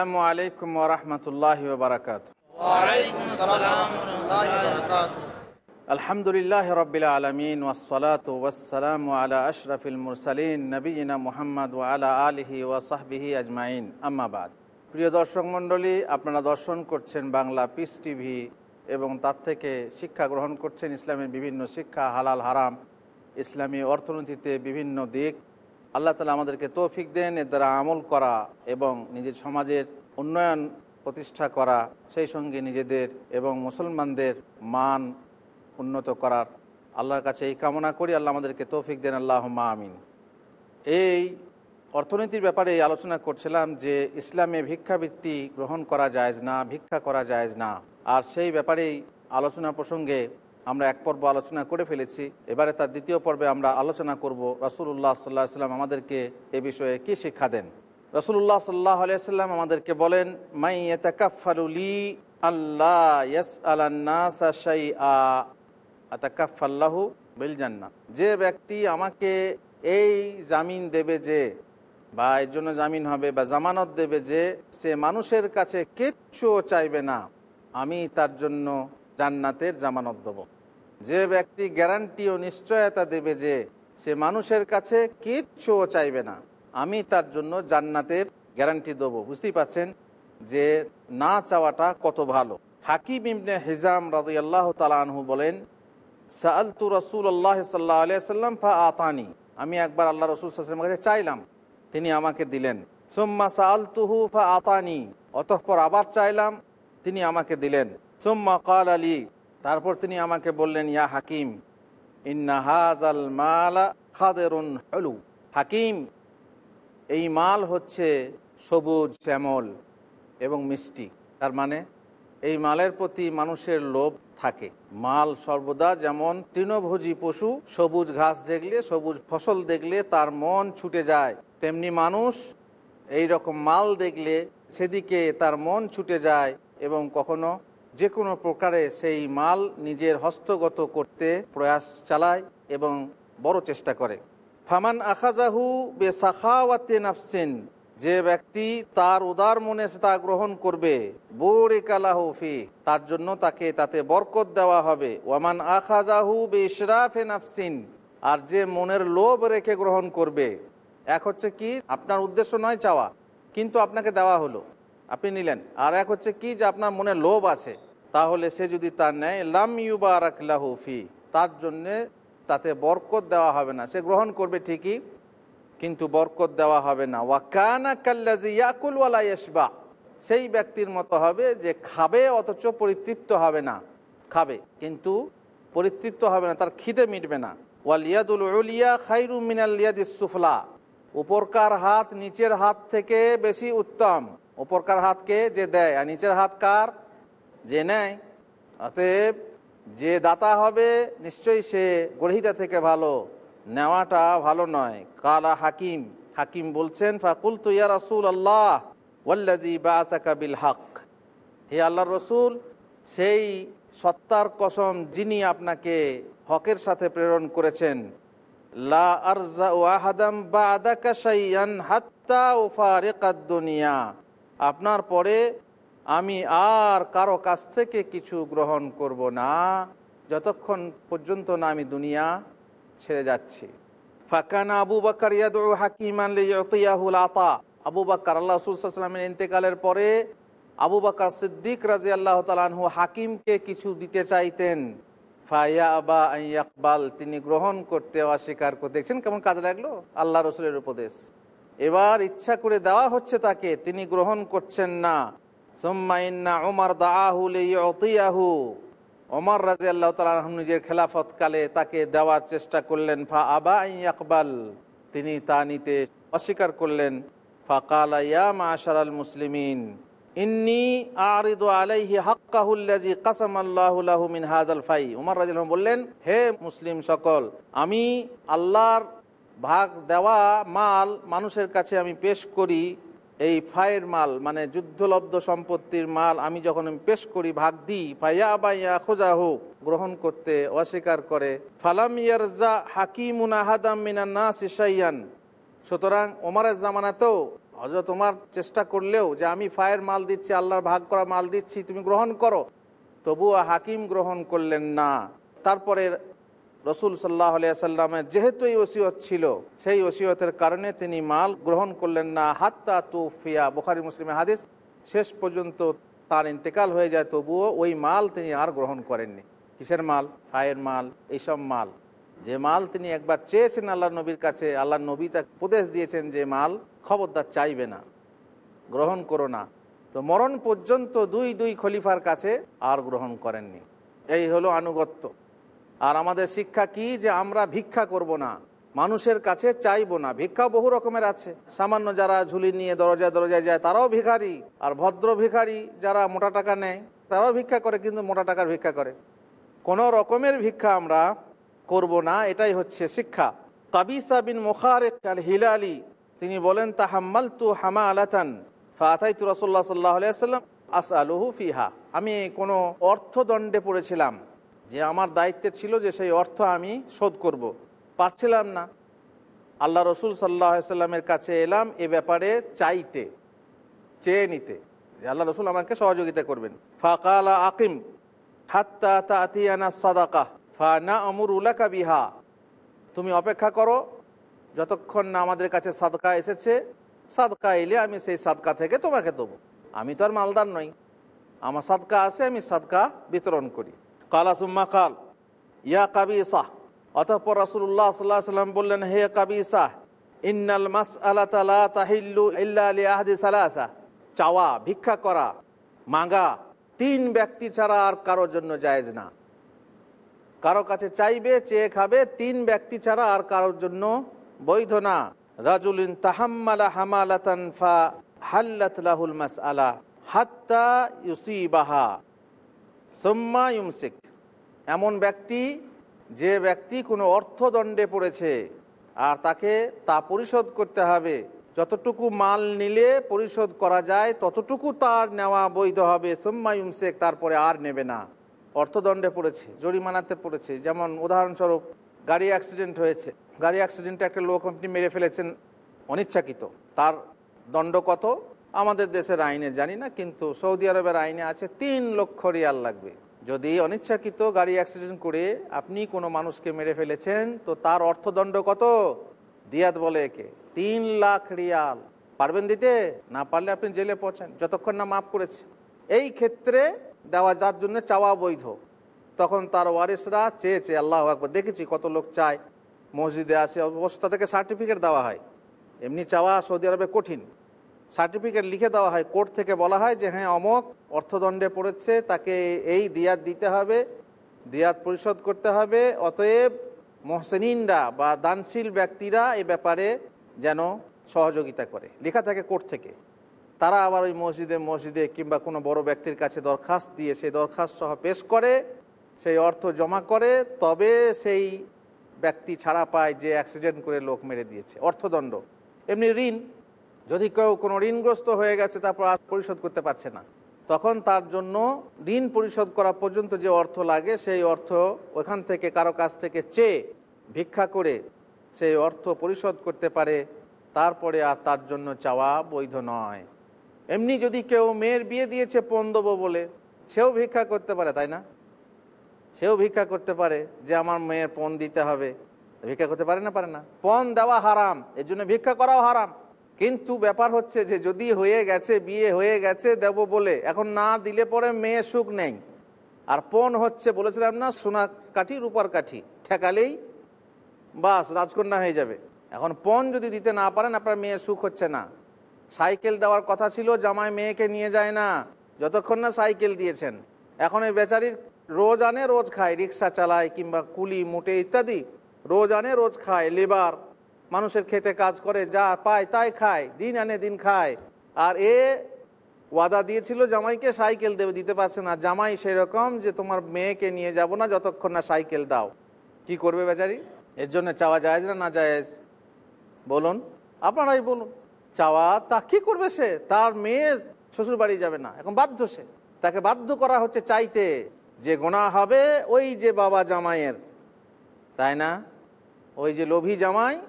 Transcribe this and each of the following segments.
আসসালামু আলাইকুম ওরহমতুল্লাহ বারকাত আলহামদুলিল্লাহ রবিল আলমিন ওসলাত ওসালাম আলা আশরফিল মুরসালিন নবীনা মোহাম্মদ আলা আলহি ওয়াসাহবিহি আজমাইন। আম্মাবাদ প্রিয় দর্শক মণ্ডলী আপনারা দর্শন করছেন বাংলা পিস টিভি এবং তার থেকে শিক্ষা গ্রহণ করছেন ইসলামের বিভিন্ন শিক্ষা হালাল হারাম ইসলামী অর্থনীতিতে বিভিন্ন দিক। আল্লাহ তালা আমাদেরকে তৌফিক দেন, এর দ্বারা আমল করা এবং নিজের সমাজের উন্নয়ন প্রতিষ্ঠা করা, সেই সঙ্গে নিজেদের এবং মুসলমানদের মান উন্নত করার আল্লাহর কাছে এই কামনা করি। আল্লাহ আমাদেরকে তৌফিক দেন আল্লাহ আমিন। এই অর্থনীতির ব্যাপারে আলোচনা করছিলাম যে ইসলামে ভিক্ষাবৃত্তি গ্রহণ করা যায় না, ভিক্ষা করা যায় না। আর সেই ব্যাপারেই আলোচনা প্রসঙ্গে আমরা এক পর্ব আলোচনা করে ফেলেছি। এবারে তার দ্বিতীয় পর্বে আমরা আলোচনা করব রসুল্লাহ সাল্লাহ সাল্লাম আমাদেরকে এ বিষয়ে কি শিক্ষা দেন। রসুল্লাহ সাল্লাহ আলিয়াল্লাম আমাদেরকে বলেন মাই এতাকাফারুলি আল্লাহ ইয়াস আলান্নাসা শাই আ যে ব্যক্তি আমাকে এই জামিন দেবে যে, বা এর জন্য জামিন হবে বা জামানত দেবে যে, সে মানুষের কাছে কিচ্ছুও চাইবে না, আমি তার জন্য জান্নাতের জামানত দেব। যে ব্যক্তি গ্যারান্টি ও নিশ্চয়তা দেবে যে সে মানুষের কাছে কিচ্ছুও চাইবে না, আমি তার জন্য জান্নাতের গ্যারান্টি দেবো। বুঝতেই পাচ্ছেন যে না চাওয়াটা কত ভালো। হাকিম ইমনে হিজাম রাজি আল্লাহ তালাহু বলেন সালতু রসুল আল্লাহ সাল্লাহ আলিয়া সাল্লাম ফা আতানি আমি একবার আল্লাহ রসুল সাল্লামের কাছে চাইলাম, তিনি আমাকে দিলেন। সোম্মা সালতুহু ফা আতানি অতঃপর আবার চাইলাম, তিনি আমাকে দিলেন। সোম্মা কাল আলী তারপর তিনি আমাকে বললেন, ইয়া হাকিম, ইন্না হাজাল মালা খাদেরুন হলু। হাকিম, এই মাল হচ্ছে সবুজ শ্যামল এবং মিষ্টি। তার মানে এই মালের প্রতি মানুষের লোভ থাকে। মাল সর্বদা যেমন তৃণভোজী পশু, সবুজ ঘাস দেখলে, সবুজ ফসল দেখলে তার মন ছুটে যায়। তেমনি মানুষ এই রকম মাল দেখলে সেদিকে তার মন ছুটে যায় এবং কখনো যে কোনো প্রকারে সেই মাল নিজের হস্তগত করতে প্রয়াস চালায় এবং বড় চেষ্টা করে। ফামান আখাজাহু বে সাখাওয়াতে নাফসিন, যে ব্যক্তি তার উদার মনে তা গ্রহণ করবে বোরে কালাহফি তার জন্য তাকে তাতে বরকত দেওয়া হবে। ওয়ামান আখাজাহু বে ইশরাফে নাফসিন, আর যে মনের লোভ রেখে গ্রহণ করবে। এক হচ্ছে কি, আপনার উদ্দেশ্য নয় চাওয়া, কিন্তু আপনাকে দেওয়া হলো। আপনি নিলেন। আর এক হচ্ছে কি যে আপনার মনে লোভ আছে, তাহলে সে যদি তার নেয় লাম ইউবারাক লাহুফি তার জন্যে তাতে বরকত দেওয়া হবে না। সে গ্রহণ করবে ঠিকই, কিন্তু বরকত দেওয়া হবে না। ওয়াকানা কাল্লাজি ইয়াকুল ওয়ালা ইয়সবা সেই ব্যক্তির মতো হবে যে খাবে, অথচ পরিতৃপ্ত হবে না। খাবে, কিন্তু পরিতৃপ্ত হবে না, তার খিদে মিটবে না। ওয়ালিয়াদুল উলিয়া খাইরু মিনাল ইয়াদিস সুফলা। উপরকার হাত, নিচের হাত থেকে বেশি উত্তম। উপরকার হাতকে যে দেয় আর নিচের হাত কার? যে নেয়। অতএব যে দাতা হবে, নিশ্চয়ই সে গ্রহিতা থেকে ভালো, নেওয়াটা ভালো নয়। কালা হাকিম হাকিম বলছেন ফাকুল তুইয়া রসুল আল্লাহ ওয়াল্লাজি বাসাকা বিল হক। হে আল্লাহ রসুল, সেই সত্তার কসম যিনি আপনাকে হকের সাথে প্রেরণ করেছেন, লা আরজা বা আদাকা হাত্তা ও দুনিয়া। আপনার পরে আমি আর কারও কাছ থেকে কিছু গ্রহণ করব না। যতক্ষণ পর্যন্ত না আমি দুনিয়া ছেড়ে যাচ্ছি। ফাকানা আবু বাক্কার ইয়াদু হাকিমান লিয়াতিয়াহুল আতা আবু বাক্কার আল্লাহ রসুলামের ইন্তেকালের পরে আবু বাক্কার সিদ্দিক রাজি আল্লাহ তালাহু হাকিমকে কিছু দিতে চাইতেন। ফাইয়া আবা ইয়াকবাল, তিনি গ্রহণ করতে অস্বীকার করতে দেখছেন কেমন কাজ লাগল? আল্লাহ রসুলের উপদেশ। এবার ইচ্ছা করে দেওয়া হচ্ছে তাকে, তিনি গ্রহণ করছেন না। ওমর দাহু ওমর রাজি আল্লাহ নিজের খেলাফতকালে তাকে দেওয়ার চেষ্টা করলেন, ফা আবা ইয়াকবাল। তিনি তা নিতে অস্বীকার করলেন ফাকালা ইয়া মাশারাল মুসলিমিন, ইন্নি আলাইহি হাক্কাহুল্লাজি লাহু মিন ফাই। বললেন, হে মুসলিম সকল, আমি আল্লাহর ভাগ দেওয়া মাল মানুষের কাছে আমি পেশ করি, এই ফায়ের মাল মানে যুদ্ধলব্ধ সম্পত্তির মাল আমি যখন আমি পেশ করি, ভাগ দিই ফাইয়া বাইয়া খোঁজা হোক গ্রহণ করতে অস্বীকার করে, ফালাম ইয়ারজা হাকিমুন আহাদাম মিনান নাস ইসাইয়ান সুতরাং ওমরের জামানাতেও হজরত তোমার চেষ্টা করলেও যে আমি ফায়ের মাল দিচ্ছি, আল্লাহর ভাগ করা মাল দিচ্ছি, তুমি গ্রহণ করো, তবুও হাকিম গ্রহণ করলেন না। তারপরে রসুল সাল্লাহ সাল্লামের যেহেতু এই ওসিয়ত ছিল, সেই ওসিয়তের কারণে তিনি মাল গ্রহণ করলেন না। হাত্তা তুফিয়া, বুখারি, মুসলিমের হাদিস, শেষ পর্যন্ত তার ইন্তেকাল হয়ে যায়, তবুও ওই মাল তিনি আর গ্রহণ করেননি। কিসের মাল? ফায়ের মাল, এইসব মাল। যে মাল তিনি একবার চেয়েছেন আল্লাহ নবীর কাছে আল্লাহ নবী তাকে উপদেশ দিয়েছেন যে মাল খবরদার চাইবে না, গ্রহণ করো না। তো মরণ পর্যন্ত দুই দুই খলিফার কাছে আর গ্রহণ করেননি। এই হলো আনুগত্য। আর আমাদের শিক্ষা কি যে আমরা ভিক্ষা করব না? মানুষের কাছে চাইব না। ভিক্ষা বহু রকমের আছে। সামান্য যারা ঝুলি নিয়ে দরজায় দরজায় যায়, তারাও ভিখারি। আর ভদ্র ভিখারি যারা মোটা টাকা নেয়, তারাও ভিক্ষা করে, কিন্তু মোটা টাকার ভিক্ষা করে। কোনো রকমের ভিক্ষা আমরা করব না। এটাই হচ্ছে শিক্ষা। কাবিসা বিন মুখারেক হিলালি তিনি বলেন তাহাম্মাল তু হামা আলাতান ফাতাই তু সাল্লাহ আলুহু ফিহা। আমি কোনো অর্থদণ্ডে পড়েছিলাম। যে আমার দায়িত্বে ছিল যে সেই অর্থ আমি শোধ করব। পারছিলাম না। আল্লাহ রসুল সাল্লাহ সাল্লামের কাছে এলাম এ ব্যাপারে চাইতে, চেয়ে নিতে। যে আল্লাহ রসুল আমাকে সহযোগিতা করবেন। ফাকালা আকিম হাত্তা তাতিয়ানা সাদাকা ফা না আমুর উলাকা বিহা। তুমি অপেক্ষা করো, যতক্ষণ না আমাদের কাছে সাদকা এসেছে, সাদকা এলে আমি সেই সাদকা থেকে তোমাকে দেবো। আমি তো আর মালদার নই। আমার সাদকা আছে, আমি সাদকা বিতরণ করি। কালা সুম্মা কাল, ইয়া কাবিসাহ অতঃপর রাসুল্লাহ সাল্লাহ সাল্লাম বললেন, হে কাবিসাহ ইন্নাল মাস আল্লাহ তালা তাহিল্লু ইল্লা আলি আহদি সালাসা। চাওয়া, ভিক্ষা করা মাঙ্গা তিন ব্যক্তি ছাড়া আর কারোর জন্য জায়েজ না। কারও কাছে চাইবে, চেয়ে খাবে, তিন ব্যক্তি ছাড়া আর কারোর জন্য বৈধ না। রাজুলিন তাহাম্মালা হামালাতান ফা হাল্লাত লাহুল মাস আলা হাত্তা ইউসিবাহা। সোম্মা ইউমসিক। এমন ব্যক্তি, যে ব্যক্তি কোনো অর্থদণ্ডে পড়েছে, আর তাকে তা পরিশোধ করতে হবে। যতটুকু মাল নিলে পরিশোধ করা যায়, ততটুকু তার নেওয়া বৈধ হবে। সোম্মা ইউমসেক তারপরে আর নেবে না। অর্থদণ্ডে পড়েছে, জরিমানাতে পড়েছে। যেমন উদাহরণস্বরূপ, গাড়ি অ্যাক্সিডেন্ট হয়েছে। গাড়ি অ্যাক্সিডেন্টে একটা লোক আপনি মেরে ফেলেছেন, অনিচ্ছাকৃত। তার দণ্ড কত? আমাদের দেশের আইনে জানি না, কিন্তু সৌদি আরবের আইনে আছে তিন লক্ষ রিয়াল লাগবে। যদি অনিচ্ছাকৃত গাড়ি অ্যাক্সিডেন্ট করে আপনি কোনো মানুষকে মেরে ফেলেছেন, তো তার অর্থদণ্ড কত? দিয়াত বলে একে, তিন লাখ রিয়াল। পারবেন দিতে? না পারলে আপনি জেলে পৌঁছেন যতক্ষণ না মাফ করেছে। এই ক্ষেত্রে দেওয়া যার জন্য চাওয়া বৈধ তখন তার ওয়ারিসরা চেয়েছে আল্লাহ একবার দেখেছি কত লোক চায়। মসজিদে আসে, অবস্থা থেকে সার্টিফিকেট দেওয়া হয়। এমনি চাওয়া সৌদি আরবে কঠিন। সার্টিফিকেট লিখে দেওয়া হয়, কোর্ট থেকে বলা হয় যে হ্যাঁ অমক, অর্থদণ্ডে পড়েছে, তাকে এই দিয়াত দিতে হবে, দিয়াত পরিশোধ করতে হবে, অতএব মহসেনিনরা বা দানশীল ব্যক্তিরা এ ব্যাপারে যেন সহযোগিতা করে। লেখা থাকে কোর্ট থেকে। তারা আবার ওই মসজিদে মসজিদে কিংবা কোনো বড় ব্যক্তির কাছে দরখাস্ত দিয়ে সেই দরখাস্ত সহ পেশ করে, সেই অর্থ জমা করে, তবে সেই ব্যক্তি ছাড়া পায় যে অ্যাক্সিডেন্ট করে লোক মেরে দিয়েছে, অর্থদণ্ড। এমনি ঋণ যদি কেউ কোনো ঋণগ্রস্ত হয়ে গেছে, তারপর আর পরিশোধ করতে পারছে না। তখন তার জন্য ঋণ পরিশোধ করা পর্যন্ত যে অর্থ লাগে, সেই অর্থ ওখান থেকে কারও কাছ থেকে চেয়ে ভিক্ষা করে সেই অর্থ পরিশোধ করতে পারে। তারপরে আর তার জন্য চাওয়া বৈধ নয়। এমনি যদি কেউ মেয়ের বিয়ে দিয়েছে, পণ দেবো বলে, সেও ভিক্ষা করতে পারে, তাই না? সেও ভিক্ষা করতে পারে যে আমার মেয়ের পণ দিতে হবে। ভিক্ষা করতে পারে না পারে না। পণ দেওয়া হারাম, এর জন্য ভিক্ষা করাও হারাম। কিন্তু ব্যাপার হচ্ছে যে যদি হয়ে গেছে, বিয়ে হয়ে গেছে, দেব বলে, এখন না দিলে পরে মেয়ে সুখ নেই। আর পণ হচ্ছে, বলেছিলাম না, সোনা কাঠি, রূপার কাঠি, ঠেকালেই বাস, রাজকন্যা হয়ে যাবে। এখন পণ যদি দিতে না পারেন, আপনার মেয়ে সুখ হচ্ছে না। সাইকেল দেওয়ার কথা ছিল, জামাই মেয়েকে নিয়ে যায় না। যতক্ষণ না সাইকেল দিয়েছেন। এখন এই বেচারির রোজ আনে, রোজ খায়, রিক্সা চালায়, কিংবা কুলি, মুটে ইত্যাদি, রোজ আনে, রোজ খায়, লেবার। মানুষের খেতে কাজ করে, যা পায় তাই খায়, দিন আনে দিন খায়। আর এ ওয়াদা দিয়েছিল জামাইকে, সাইকেল দেবে, দিতে পারছে না। জামাই সেরকম যে তোমার মেয়েকে নিয়ে যাব না, যতক্ষণ না সাইকেল দাও। কি করবে বেচারি? এর জন্য চাওয়া যায় না না যায় বলুন। আপনারাই বলুন। চাওয়া তা কি করবে সে? তার মেয়ে শ্বশুর বাড়ি যাবে না। এখন বাধ্য সে। তাকে বাধ্য করা হচ্ছে চাইতে। যে গোনা হবে ওই যে বাবা জামাইয়ের। তাই না? ওই যে লোভী জামাই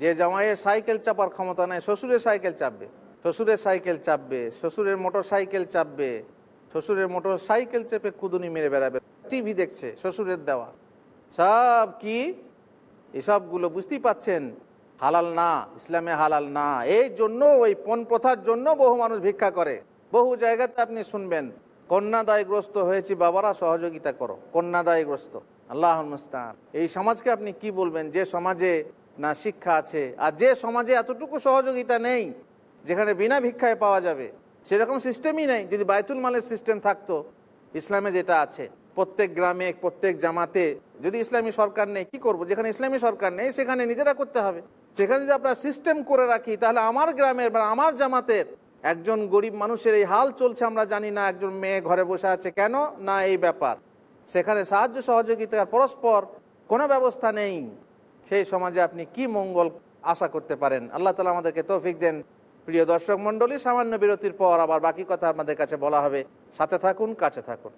যে জামাইয়ের সাইকেল চাপার ক্ষমতা নেই, শ্বশুরের সাইকেল চাপবে। শ্বশুরের সাইকেল চাপবে, শ্বশুরের মোটর সাইকেল চাপবে, শ্বশুরের মোটর সাইকেল চেপে কুদুনি মেরে বেড়াবে। টিভি দেখছে, শ্বশুরের দেওয়া। সব কি? এসবগুলো বুঝতেই পাচ্ছেন? হালাল না, ইসলামে হালাল না। এই জন্য, ওই পণ প্রথার জন্য বহু মানুষ ভিক্ষা করে। বহু জায়গাতে আপনি শুনবেন, কন্যাদায়গ্রস্ত হয়েছি, বাবারা সহযোগিতা করো। কন্যাদায়গ্রস্ত। আল্লাহ মুস্তান এই সমাজকে আপনি কি বলবেন? যে সমাজে না শিক্ষা আছে। আর যে সমাজে এতটুকু সহযোগিতা নেই, যেখানে বিনা ভিক্ষায় পাওয়া যাবে, সেরকম সিস্টেমই নেই। যদি বায়তুল মালের সিস্টেম থাকতো, ইসলামে যেটা আছে, প্রত্যেক গ্রামে, প্রত্যেক জামাতে, যদি ইসলামী সরকার নেই, কি করব? যেখানে ইসলামী সরকার নেই, সেখানে নিজেরা করতে হবে। সেখানে যদি আপনার সিস্টেম করে রাখি, তাহলে আমার গ্রামের বা আমার জামাতের একজন গরিব মানুষের এই হাল চলছে আমরা জানি না, একজন মেয়ে ঘরে বসে আছে, কেন? না, এই ব্যাপার। সেখানে সাহায্য সহযোগিতার পরস্পর কোনো ব্যবস্থা নেই। সেই সমাজে আপনি কি মঙ্গল আশা করতে পারেন? আল্লাহ তালা আমাদেরকে তৌফিক দেন। প্রিয় দর্শক মণ্ডলী সামান্য বিরতির পর আবার বাকি কথা আমাদের কাছে বলা হবে। সাথে থাকুন কাছে থাকুন।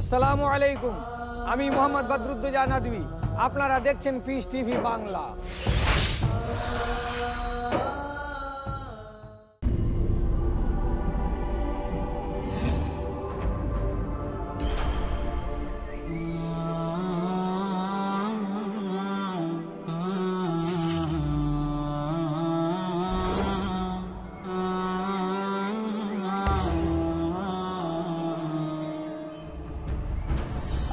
আসসালামু আলাইকুম। আমি মোহাম্মদ বদরুদ্দোজা নদী আপনারা দেখছেন পিস টিভি বাংলা।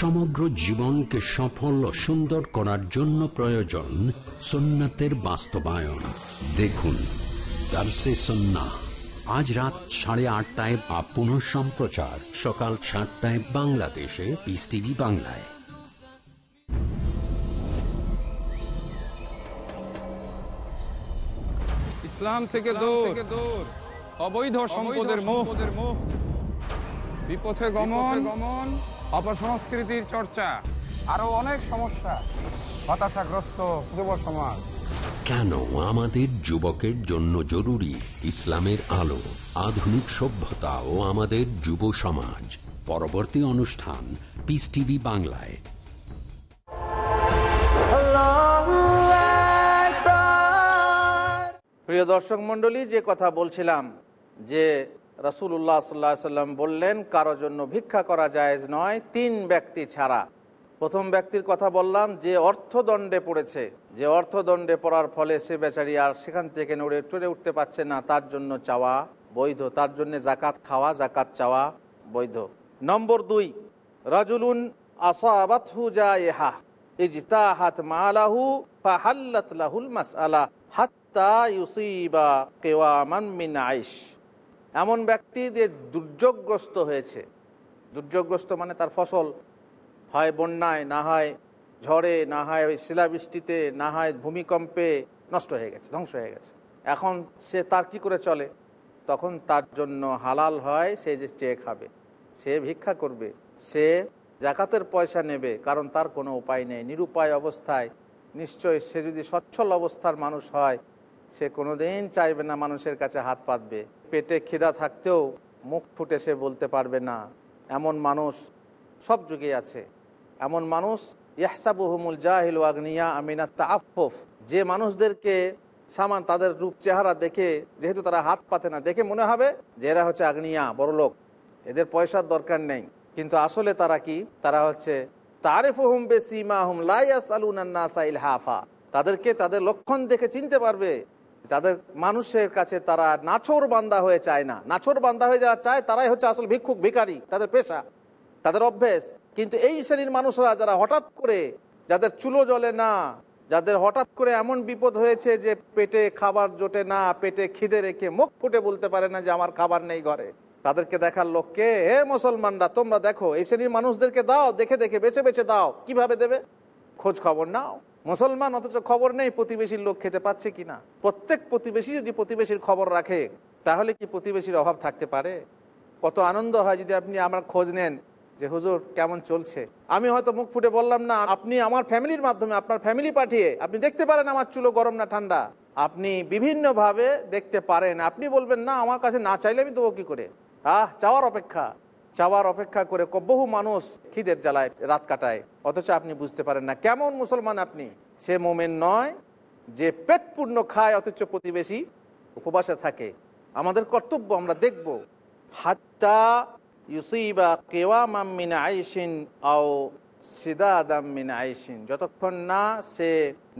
সমগ্র জীবনকে সফল ও সুন্দর করার জন্য প্রয়োজন সুন্নাতের বাস্তবায়ন। দেখুন দার্সে সন্না। আজ রাত সাড়ে আটটায় বা পুনঃ সম্প্রচার। সকাল সাতটায় বাংলাদেশে। পিস টিভি বাংলায়। ইসলাম থেকে দূর। অবৈধ সম্পদের মোহ। বিপথে গমন। গমন। অপসংস্কৃতির চর্চা আরও অনেক সমস্যা। হতাশাগ্রস্ত যুব সমাজ। কেন আমাদের যুবকের জন্য জরুরি ইসলামের আলো আধুনিক সভ্যতা ও আমাদের যুব সমাজ? পরবর্তী অনুষ্ঠান পিস টিভি বাংলায়। প্রিয় দর্শক মণ্ডলী যে কথা বলছিলাম যে রাসূলুল্লাহ সাল্লাহ সাল্লাম বললেন, কারও জন্য ভিক্ষা করা জায়েজ নয়, তিন ব্যক্তি ছাড়া। প্রথম ব্যক্তির কথা বললাম, যে অর্থদণ্ডে পড়েছে। যে অর্থদণ্ডে পড়ার ফলে সে বেচারি আর সেখান থেকে নড়ে চড়ে উঠতে পারছে না, তার জন্য চাওয়া বৈধ, তার জন্য জাকাত খাওয়া জাকাত চাওয়া বৈধ। নম্বর দুই, রাজুলুন আসাবাতহু মালাহু লাহুল এমন ব্যক্তি যে দুর্যোগগ্রস্ত হয়েছে। দুর্যোগগ্রস্ত মানে তার ফসল হয় বন্যায়, না হয় ঝড়ে, না হয় ওই শিলাবৃষ্টিতে, না হয় ভূমিকম্পে নষ্ট হয়ে গেছে, ধ্বংস হয়ে গেছে। এখন সে তার কি করে চলে? তখন তার জন্য হালাল হয়, সে যে চেয়ে খাবে, সে ভিক্ষা করবে, সে জাকাতের পয়সা নেবে, কারণ তার কোনো উপায় নেই। নিরুপায় অবস্থায়, নিশ্চয় সে যদি সচ্ছল অবস্থার মানুষ হয় সে কোনোদিন চাইবে না মানুষের কাছে হাত পাতবে। পেটে খিদা থাকতেও মুখ ফুটে সে বলতে পারবে না। এমন মানুষ সব যুগে আছে। এমন মানুষ ইয়াহসাবুহমুল জাহিল আগ্নিয়া আমিনা তাফফ যে মানুষদেরকে সামান তাদের রূপ চেহারা দেখে, যেহেতু তারা হাত পাতে না, দেখে মনে হবে যে এরা হচ্ছে আগ্নিয়া বড় লোক এদের পয়সার দরকার নেই। কিন্তু আসলে তারা কি? তারা হচ্ছে, তারেফুহুম বেসিমা হুম লাইয়াস আলুনান্না সাইল হাফা তাদেরকে তাদের লক্ষণ দেখে চিনতে পারবে। তাদের মানুষের কাছে তারা নাছর বান্দা হয়ে চায় না। নাছর বান্দা হয়ে যারা চায়, তারাই হচ্ছে আসল ভিক্ষুক, ভিখারি, তাদের পেশা, তাদের অভ্যেস। কিন্তু এই শ্রেণির মানুষরা যারা হঠাৎ করে যাদের চুলো জ্বলে না, যাদের হঠাৎ করে এমন বিপদ হয়েছে যে পেটে খাবার জোটে না, পেটে খিদে রেখে মুখ ফুটে বলতে পারে না যে আমার খাবার নেই ঘরে, তাদেরকে দেখার লোককে, হে মুসলমানরা, তোমরা দেখো, এই শ্রেণির মানুষদেরকে দাও, দেখে দেখে, বেছে বেছে দাও, কীভাবে দেবে? খোঁজ খবর নাও। মুসলমান অথচ খবর নেই প্রতিবেশীর লোক খেতে পাচ্ছে কি না। প্রত্যেক প্রতিবেশী যদি প্রতিবেশীর খবর রাখে, তাহলে কি প্রতিবেশীর অভাব থাকতে পারে? কত আনন্দ হয় যদি আপনি আমার খোঁজ নেন যে, হুজুর, কেমন চলছে? আমি হয়তো মুখ ফুটে বললাম, না, আপনি আমার ফ্যামিলির মাধ্যমে, আপনার ফ্যামিলি পাঠিয়ে, আপনি দেখতে পারেন আমার চুলো গরম না ঠান্ডা। আপনি বিভিন্নভাবে দেখতে পারেন। আপনি বলবেন, না, আমার কাছে না চাইলে আমি দেবো কি করে? আহ, চাওয়ার অপেক্ষা। চাওয়ার অপেক্ষা করে বহু মানুষ খিদের জ্বালায় রাত কাটায়। অথচ আপনি বুঝতে পারেন না কেমন মুসলমান আপনি। সে মোমেন নয় যে পেট পূর্ণ খায়, অথচ প্রতিবেশী উপবাসে থাকে। আমাদের কর্তব্য আমরা দেখব। হাত্তা ইউসিবা কেওয়ামাম মিন আইসিন আও সিদাদাম মিন আইসিন যতক্ষণ না সে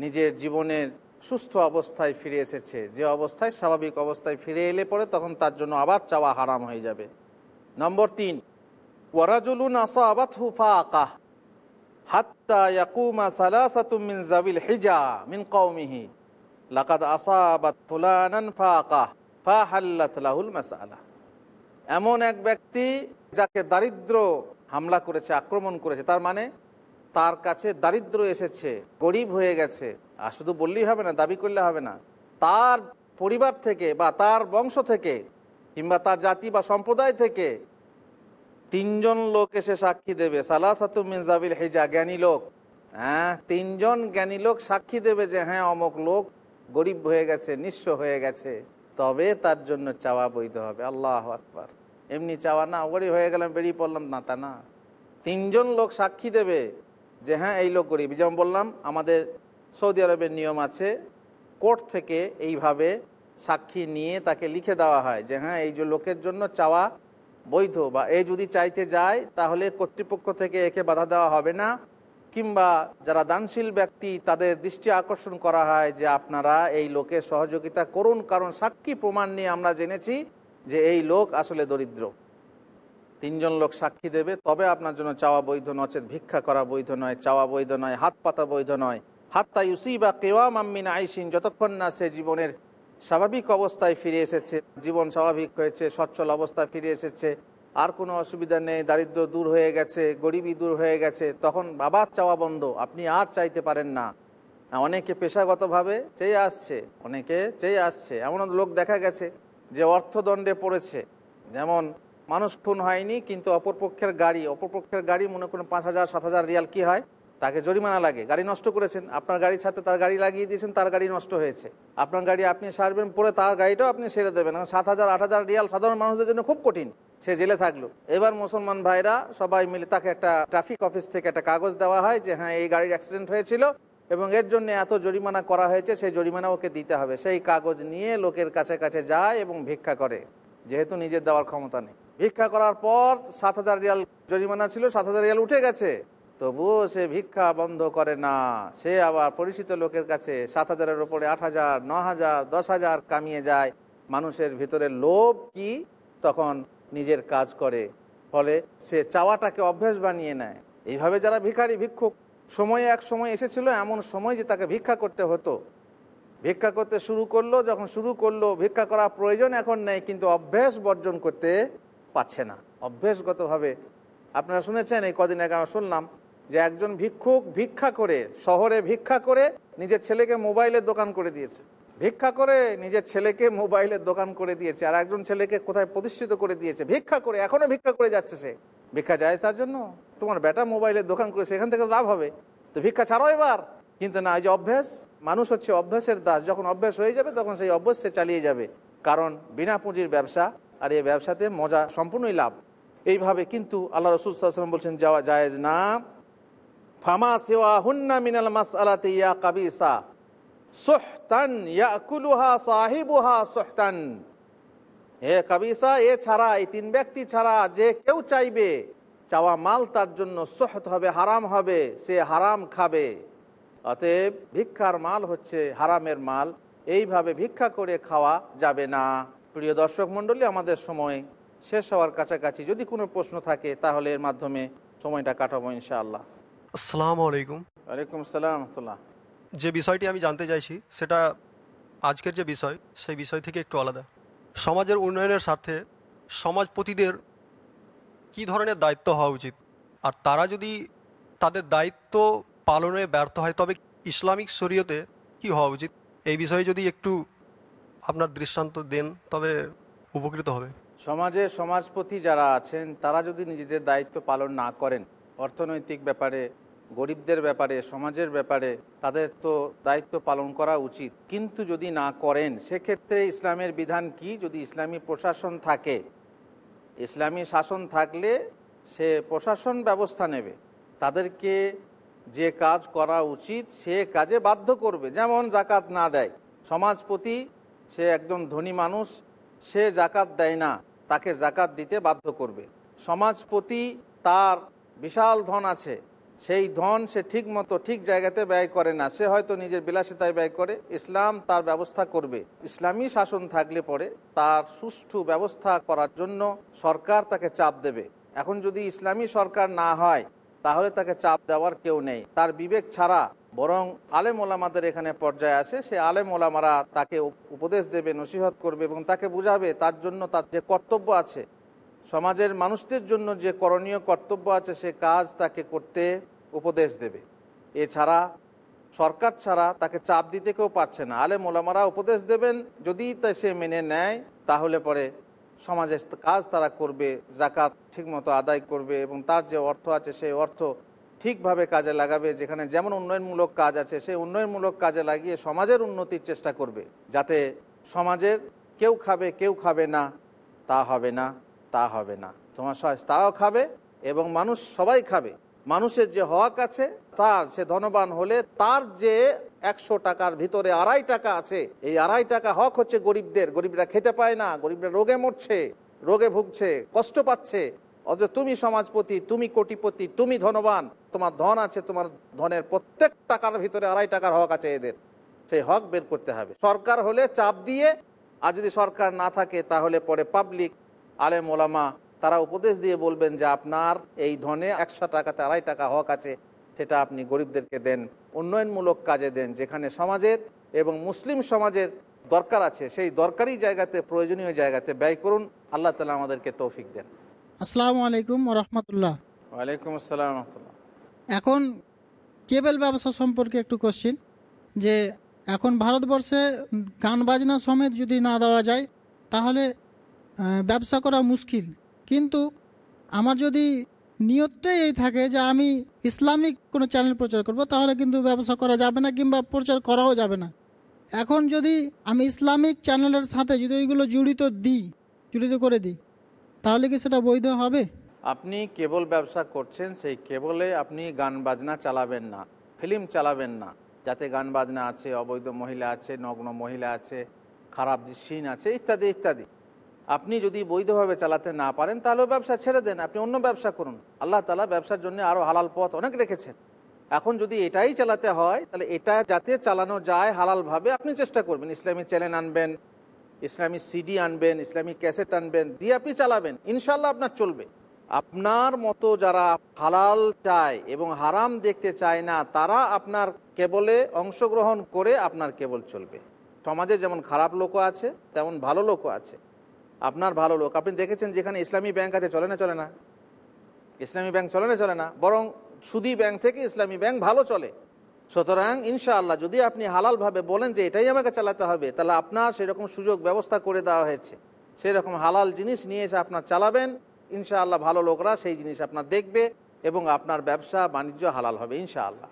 নিজের জীবনের সুস্থ অবস্থায় ফিরে এসেছে, যে অবস্থায় স্বাভাবিক অবস্থায় ফিরে এলে পরে তখন তার জন্য আবার চাওয়া হারাম হয়ে যাবে। নম্বর তিন ওয়ারাজুলুন আসাবাত হুফাকাহ হাত্তা ইয়াকুমা সালাসাতুম মিন জাবিল হিজা মিন কওমিহি লাকাদ আসাবাত ফুলানান ফাকাহ ফাহাল্লাত লাহুল মাসআলা এমন এক ব্যক্তি যাকে দারিদ্র হামলা করেছে, আক্রমণ করেছে, তার মানে তার কাছে দারিদ্র এসেছে, গরিব হয়ে গেছে। আর শুধু বললেই হবে না, দাবি করলে হবে না। তার পরিবার থেকে বা তার বংশ থেকে কিংবা তার জাতি বা সম্প্রদায় থেকে তিনজন লোক এসে সাক্ষী দেবে। সালাসাতু মিনজাবিল হেজা, জ্ঞানী লোক। হ্যাঁ তিনজন জ্ঞানী লোক সাক্ষী দেবে যে হ্যাঁ অমুক লোক গরিব হয়ে গেছে, নিঃস্ব হয়ে গেছে। তবে তার জন্য চাওয়া বৈধ হবে। আল্লাহ আকবার। এমনি চাওয়া না গরিব হয়ে গেলাম, বেরিয়ে পড়লাম, না তা না। তিনজন লোক সাক্ষী দেবে যে হ্যাঁ এই লোক গরিব। যেমন বললাম, আমাদের সৌদি আরবের নিয়ম আছে, কোর্ট থেকে এইভাবে সাক্ষী নিয়ে তাকে লিখে দেওয়া হয় যে হ্যাঁ এই যে লোকের জন্য চাওয়া বৈধ বা এ যদি চাইতে যায়, তাহলে কর্তৃপক্ষ থেকে একে বাধা দেওয়া হবে না। কিংবা যারা দানশীল ব্যক্তি, তাদের দৃষ্টি আকর্ষণ করা হয় যে আপনারা এই লোকের সহযোগিতা করুন, কারণ সাক্ষী প্রমাণ নিয়ে আমরা জেনেছি যে এই লোক আসলে দরিদ্র। তিনজন লোক সাক্ষী দেবে, তবে আপনার জন্য চাওয়া বৈধ নচেত ভিক্ষা করা বৈধ নয়, চাওয়া বৈধ নয়, হাত পাতা বৈধ নয়। হাত্তা ইউসি বা কেওয়া মাম্মিন আইসিন যতক্ষণ না সে জীবনের স্বাভাবিক অবস্থায় ফিরে এসেছে, জীবন স্বাভাবিক হয়েছে, সচ্ছল অবস্থায় ফিরে এসেছে, আর কোনো অসুবিধা নেই, দারিদ্র দূর হয়ে গেছে গরিবী দূর হয়ে গেছে, তখন আবার চাওয়া বন্ধ, আপনি আর চাইতে পারেন না। অনেকে পেশাগতভাবে চেয়ে আসছে, অনেকে চেয়ে আসছে এমন লোক দেখা গেছে যে অর্থদণ্ডে পড়েছে। যেমন, মানুষ খুন হয়নি, কিন্তু অপরপক্ষের গাড়ি অপরপক্ষের গাড়ি মনে করুন পাঁচ হাজার, সাত হাজার রিয়াল, কী হয়? তাকে জরিমানা লাগে, গাড়ি নষ্ট করেছেন, আপনার গাড়ির সাথে তার গাড়ি লাগিয়ে দিয়েছেন, তার গাড়ি নষ্ট হয়েছে। আপনার গাড়ি আপনি সারবেন, পরে তার গাড়িটাও আপনি সেরে দেবেন। এখন সাত হাজার, আট হাজার রিয়াল সাধারণ মানুষদের জন্য খুব কঠিন। সে জেলে থাকল। এবার মুসলমান ভাইরা সবাই মিলে তাকে একটা ট্রাফিক অফিস থেকে একটা কাগজ দেওয়া হয় যে হ্যাঁ এই গাড়ির অ্যাক্সিডেন্ট হয়েছিল এবং এর জন্য এত জরিমানা করা হয়েছে, সেই জরিমানা ওকে দিতে হবে। সেই কাগজ নিয়ে লোকের কাছে কাছে যায় এবং ভিক্ষা করে, যেহেতু নিজের দেওয়ার ক্ষমতা নেই। ভিক্ষা করার পর সাত হাজার রিয়াল জরিমানা ছিল, সাত হাজার রিয়াল উঠে গেছে। তবুও সে ভিক্ষা বন্ধ করে না। সে আবার পরিচিত লোকের কাছে সাত হাজারের ওপরে আট হাজার, ন হাজার, দশ হাজার কামিয়ে যায়। মানুষের ভিতরে লোভ কি? তখন নিজের কাজ করে। ফলে সে চাওয়াটাকে অভ্যেস বানিয়ে নেয়। এইভাবে যারা ভিখারি, ভিক্ষুক, সময়ে এক সময় এসেছিল, এমন সময় যে তাকে ভিক্ষা করতে হতো। ভিক্ষা করতে শুরু করল, যখন শুরু করল, ভিক্ষা করা প্রয়োজন এখন নেই, কিন্তু অভ্যেস বর্জন করতে পারছে না। অভ্যেসগতভাবে, আপনারা শুনেছেন, এই কদিন আগে আমরা শুনলাম যে একজন ভিক্ষুক ভিক্ষা করে, শহরে ভিক্ষা করে নিজের ছেলেকে মোবাইলের দোকান করে দিয়েছে। ভিক্ষা করে নিজের ছেলেকে মোবাইলের দোকান করে দিয়েছে আর একজন ছেলেকে কোথায় প্রতিষ্ঠিত করে দিয়েছে। ভিক্ষা করে, এখনও ভিক্ষা করে যাচ্ছে সে। ভিক্ষা যায় তার জন্য? তোমার বেটা মোবাইলের দোকান করে সেখান থেকে লাভ হবে। তো ভিক্ষা ছাড়াও এবার। কিন্তু না, এই যে অভ্যাস, মানুষ হচ্ছে অভ্যাসের দাস। যখন অভ্যাস হয়ে যাবে, তখন সেই অভ্যাস সে চালিয়ে যাবে। কারণ বিনা পুঁজির ব্যবসা আর এই ব্যবসাতে মজা সম্পূর্ণই লাভ। এইভাবে কিন্তু আল্লাহ রসুল বলছেন, যাওয়া জায়েজ না। ফামা হুন্না মিনাল মাস আলাতে সোহতান ইয়াকুলুহা সোহতান। এই তিন ব্যক্তি ছাড়া যে কেউ চাইবে, চাওয়া মাল তার জন্য হবে, হারাম হবে, সে হারাম খাবে। অতএব ভিক্ষার মাল হচ্ছে হারামের মাল, এইভাবে ভিক্ষা করে খাওয়া যাবে না। প্রিয় দর্শক মণ্ডলী, আমাদের সময় শেষ হওয়ার কাছাকাছি যদি কোনো প্রশ্ন থাকে, তাহলে এর মাধ্যমে সময়টা কাটাবো ইনশাআল্লাহ। আসসালামু আলাইকুম। ওয়ালাইকুম আসসালাম যে বিষয়টি আমি জানতে চাইছি সেটা আজকের যে বিষয় সেই বিষয় থেকে একটু আলাদা। সমাজের উন্নয়নের স্বার্থে সমাজপতিদের কী ধরনের দায়িত্ব হওয়া উচিত? আর তারা যদি তাদের দায়িত্ব পালনে ব্যর্থ হয় তবে ইসলামিক শরীয়তে কি হওয়া উচিত? এই বিষয়ে যদি একটু আপনার দৃষ্টান্ত দেন তবে উপকৃত হবে। সমাজে সমাজপতি যারা আছেন তারা যদি নিজেদের দায়িত্ব পালন না করেন অর্থনৈতিক ব্যাপারে, গরিবদের ব্যাপারে, সমাজের ব্যাপারে তাদের তো দায়িত্ব পালন করা উচিত। কিন্তু যদি না করেন, সেক্ষেত্রে ইসলামের বিধান কি? যদি ইসলামী প্রশাসন থাকে, ইসলামী শাসন থাকলে সে প্রশাসন ব্যবস্থা নেবে। তাদেরকে যে কাজ করা উচিত, সে কাজে বাধ্য করবে। যেমন জাকাত না দেয়। সমাজপতি, সে একদম ধনী মানুষ, সে জাকাত দেয় না, তাকে জাকাত দিতে বাধ্য করবে। সমাজপতি তার বিশাল ধন আছে। সেই ধন সে ঠিক মতো, ঠিক জায়গাতে ব্যয় করে না। সে হয়তো নিজের বিলাসিতায় ব্যয় করে। ইসলাম তার ব্যবস্থা করবে। ইসলামী শাসন থাকলে পরে তার সুষ্ঠু ব্যবস্থা করার জন্য সরকার তাকে চাপ দেবে। এখন যদি ইসলামী সরকার না হয়, তাহলে তাকে চাপ দেওয়ার কেউ নেই। তার বিবেক ছাড়া বরং আলেম ওলামাদের এখানে পর্যায়ে আসে সে আলেম ওলামারা তাকে উপদেশ দেবে, নসিহত করবে এবং তাকে বুঝাবে তার জন্য তার যে কর্তব্য আছে সমাজের মানুষদের জন্য যে করণীয় কর্তব্য আছে, সে কাজ তাকে করতে উপদেশ দেবে। এছাড়া সরকার ছাড়া তাকে চাপ দিতে কেউ পারছে না। আলে মোলামারা উপদেশ দেবেন, যদি তা সে মেনে নেয়, তাহলে পরে সমাজের কাজ তারা করবে জাকাত ঠিকমতো আদায় করবে এবং তার যে অর্থ আছে, সেই অর্থ ঠিকভাবে কাজে লাগাবে, যেখানে যেমন উন্নয়নমূলক কাজ আছে, সেই উন্নয়নমূলক কাজে লাগিয়ে সমাজের উন্নতির চেষ্টা করবে। যাতে সমাজের কেউ খাবে কেউ খাবে না, তা হবে না। তা হবে না। তোমার তারাও খাবে এবং মানুষ সবাই খাবে। মানুষের যে হক আছে, তার সে ধনবান হলে তার যে একশো টাকার ভিতরে আড়াই টাকা আছে, এই আড়াই টাকা হক হচ্ছে গরিবদের। গরিবরা খেতে পায় না, গরিবরা রোগে মরছে, রোগে ভুগছে, কষ্ট পাচ্ছে। অথচ তুমি সমাজপতি, তুমি কোটিপতি, তুমি ধনবান। তোমার ধন আছে, তোমার ধনের প্রত্যেক টাকার ভিতরে আড়াই টাকার হক আছে এদের। সেই হক বের করতে হবে। সরকার হলে চাপ দিয়ে, আর যদি সরকার না থাকে, তাহলে পরে পাবলিক আলেম ওলামা তারা উপদেশ দিয়ে বলবেন যে আপনার এই ধনে একশো টাকাতে আড়াই টাকা হক আছে সেটা আপনি গরিবদেরকে দেন উন্নয়নমূলক কাজে দেন যেখানে সমাজের এবং মুসলিম সমাজের দরকার আছে সেই দরকারি জায়গাতে প্রয়োজনীয় জায়গাতে ব্যয় করুন আল্লাহ তালা আমাদেরকে তৌফিক দেন। আসসালামু আলাইকুম রহমতুল্লাহ। ওয়ালাইকুম আসসালাম রহমতুল্লাহ। এখন কেবল ব্যবসা সম্পর্কে একটু কোশ্চিন যে এখন ভারতবর্ষে গান বাজনা সমেত যদি না দেওয়া যায় তাহলে ব্যবসা করা মুশকিল। কিন্তু আমার যদি নিয়তটাই এই থাকে যে আমি ইসলামিক কোনো চ্যানেল প্রচার করব, তাহলে কিন্তু ব্যবসা করা যাবে না কিংবা প্রচার করাও যাবে না। এখন যদি আমি ইসলামিক চ্যানেলের সাথে যদি ওইগুলো জড়িত দিই, জড়িত করে দিই, তাহলে কি সেটা বৈধ হবে? আপনি কেবল ব্যবসা করছেন, সেই কেবলে আপনি গান বাজনা চালাবেন না ফিল্ম চালাবেন না। যাতে গান বাজনা আছে, অবৈধ মহিলা আছে, নগ্ন মহিলা আছে, খারাপ সিন আছে, ইত্যাদি ইত্যাদি। আপনি যদি বৈধভাবে চালাতে না পারেন, তাহলেও ব্যবসা ছেড়ে দেন। আপনি অন্য ব্যবসা করুন। আল্লাহ তালা ব্যবসার জন্য আরও হালাল পথ অনেক রেখেছেন। এখন যদি এটাই চালাতে হয়, তাহলে এটা যাতে চালানো যায় হালালভাবে আপনি চেষ্টা করবেন। ইসলামী চ্যানেল আনবেন, ইসলামী সিডি আনবেন, ইসলামী ক্যাসেট আনবেন, দিয়ে আপনি চালাবেন। ইনশাল্লাহ আপনার চলবে। আপনার মতো যারা হালাল চায় এবং হারাম দেখতে চায় না, তারা আপনার কেবলে অংশগ্রহণ করে আপনার কেবল চলবে। সমাজে যেমন খারাপ লোকও আছে, তেমন ভালো লোকও আছে। আপনার ভালো লোক। আপনি দেখেছেন যেখানে ইসলামী ব্যাংক আছে, চলে না চলে না? ইসলামী ব্যাংক চলে না চলে না? বরং সুদী ব্যাংক থেকে ইসলামী ব্যাংক ভালো চলে। সুতরাং ইনশাআল্লাহ যদি আপনি হালালভাবে বলেন যে এটাই আমাকে চালাতে হবে, তাহলে আপনার সেরকম সুযোগ ব্যবস্থা করে দেওয়া হয়েছে। সেরকম হালাল জিনিস নিয়ে এসে আপনার চালাবেন, ইনশাআল্লাহ ভালো লোকরা সেই জিনিস আপনার দেখবে এবং আপনার ব্যবসা বাণিজ্য হালাল হবে ইনশাআল্লাহ।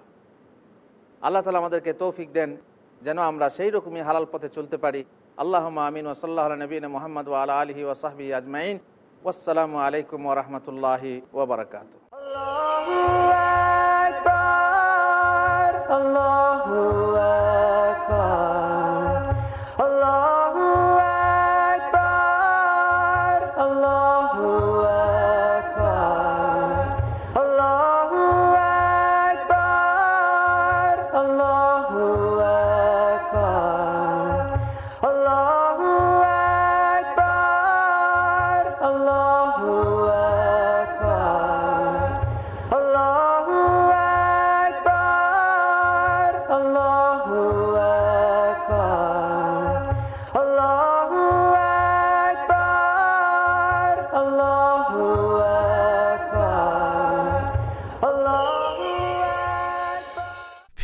আল্লাহ তালা আমাদেরকে তৌফিক দেন যেন আমরা সেই রকমই হালাল পথে চলতে পারি। আল্লাহ আমিন ওসল্লাহ নবীন মোহাম্মদ ওয়ালা আলহি ওসাহবি আজমাইন আসসালামু আলাইকুম ওরহমতুল্লাহি ওবরাকাত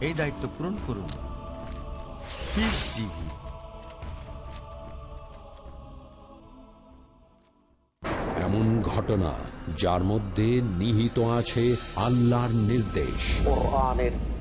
এই দায়িত্ব পূরণ করুন। পিস টিভি এমন ঘটনা যার মধ্যে নিহিত আছে আল্লাহর নির্দেশ। কোরআনের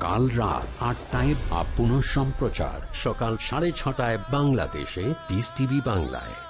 কাল রাত আটটায় বা পুনঃ সম্প্রচার সকাল সাড়ে ছটায় বাংলাদেশে পিস টিভি বাংলায়।